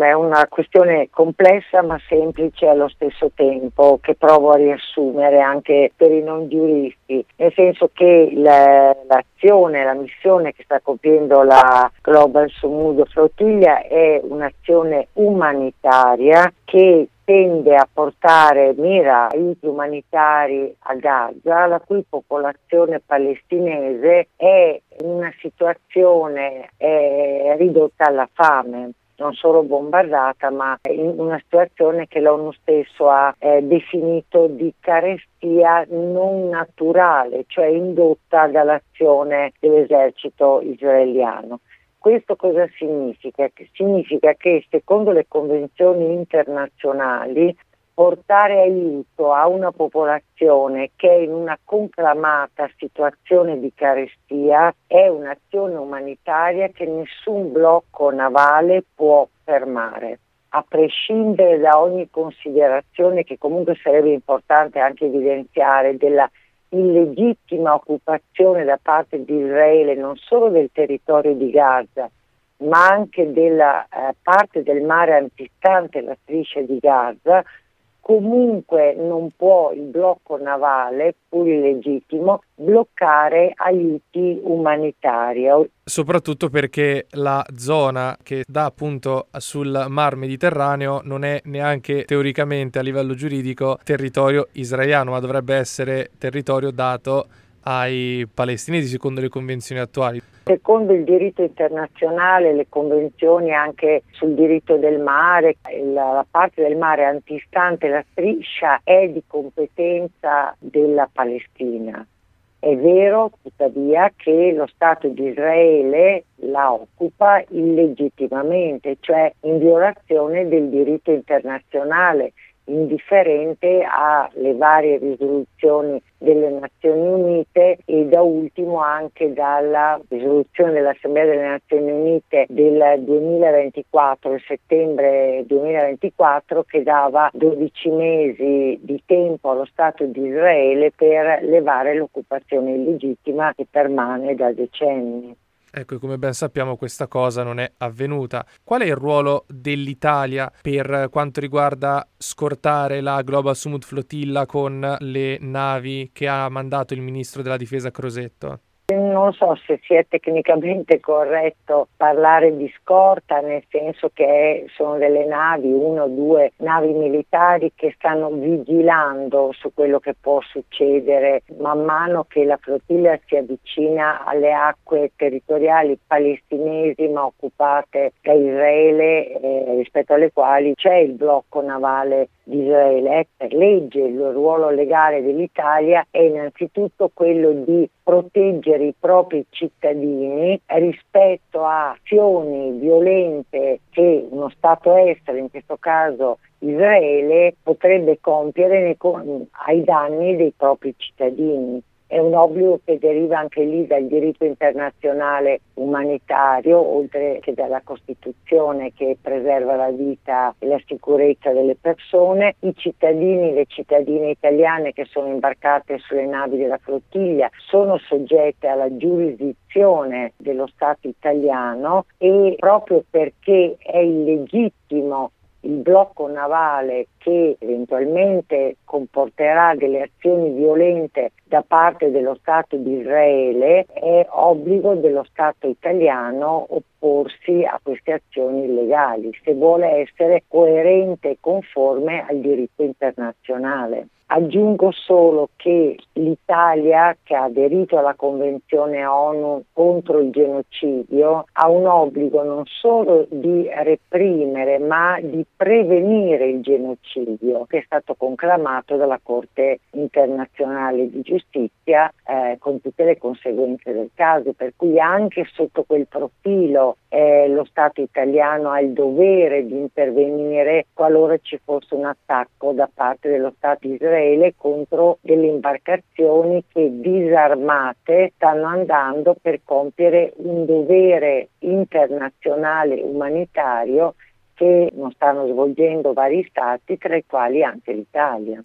È una questione complessa ma semplice allo stesso tempo che provo a riassumere anche per i non giuristi, nel senso che l'azione, la missione che sta compiendo la Global Sumudo Flottiglia è un'azione umanitaria che tende a portare, mira aiuti umanitari a Gaza, la cui popolazione palestinese è in una situazione ridotta alla fame non solo bombardata, ma in una situazione che l'ONU stesso ha eh, definito di carestia non naturale, cioè indotta dall'azione dell'esercito israeliano. Questo cosa significa? Significa che secondo le convenzioni internazionali portare aiuto a una popolazione che è in una conclamata situazione di carestia è un'azione umanitaria che nessun blocco navale può fermare a prescindere da ogni considerazione che comunque sarebbe importante anche evidenziare della illegittima occupazione da parte di Israele non solo del territorio di Gaza, ma anche della eh, parte del mare antistante la striscia di Gaza, comunque non può il blocco navale, pur illegittimo, bloccare aiuti umanitari. Soprattutto perché la zona che dà appunto sul Mar Mediterraneo non è neanche teoricamente a livello giuridico territorio israeliano, ma dovrebbe essere territorio dato ai palestinesi secondo le convenzioni attuali? Secondo il diritto internazionale, le convenzioni anche sul diritto del mare, la, parte del mare antistante la striscia è di competenza della Palestina. È vero tuttavia che lo Stato di Israele la occupa illegittimamente, cioè in violazione del diritto internazionale indifferente alle varie risoluzioni delle Nazioni ultimo anche dalla risoluzione dell'Assemblea delle Nazioni Unite del 2024, settembre 2024, che dava 12 mesi di tempo allo Stato di Israele per levare l'occupazione illegittima che permane da decenni. Ecco, come ben sappiamo questa cosa non è avvenuta. Qual è il ruolo dell'Italia per quanto riguarda scortare la Global Summit Flotilla con le navi che ha mandato il ministro della difesa Crosetto? Non so se sia tecnicamente corretto parlare di scorta, nel senso che sono delle navi, uno o due navi militari che stanno vigilando su quello che può succedere man mano che la flottiglia si avvicina alle acque territoriali palestinesi ma occupate da Israele eh, rispetto alle quali c'è il blocco navale di Israele. Per legge il ruolo legale dell'Italia è innanzitutto quello di proteggere i propri cittadini rispetto a azioni violente che uno Stato estero, in questo caso Israele, potrebbe compiere ai danni dei propri cittadini è un obbligo che deriva anche lì dal diritto internazionale umanitario, oltre che dalla Costituzione che preserva la vita e la sicurezza delle persone. I cittadini e le cittadine italiane che sono imbarcate sulle navi della flottiglia sono soggette alla giurisdizione dello Stato italiano e proprio perché è illegittimo il blocco navale che eventualmente comporterà delle azioni violente da parte dello Stato di Israele, è obbligo dello Stato italiano opporsi a queste azioni illegali se vuole essere coerente e conforme al diritto internazionale. Aggiungo solo che l'Italia, che ha aderito alla Convenzione ONU contro il genocidio, ha un obbligo non solo di reprimere, ma di prevenire il genocidio, che è stato conclamato dalla Corte internazionale di giustizia eh, con tutte le conseguenze del caso, per cui anche sotto quel profilo eh, lo Stato italiano ha il dovere di intervenire qualora ci fosse un attacco da parte dello Stato israeliano Israele contro delle imbarcazioni che disarmate stanno andando per compiere un dovere internazionale umanitario che non stanno svolgendo vari stati, tra i quali anche l'Italia.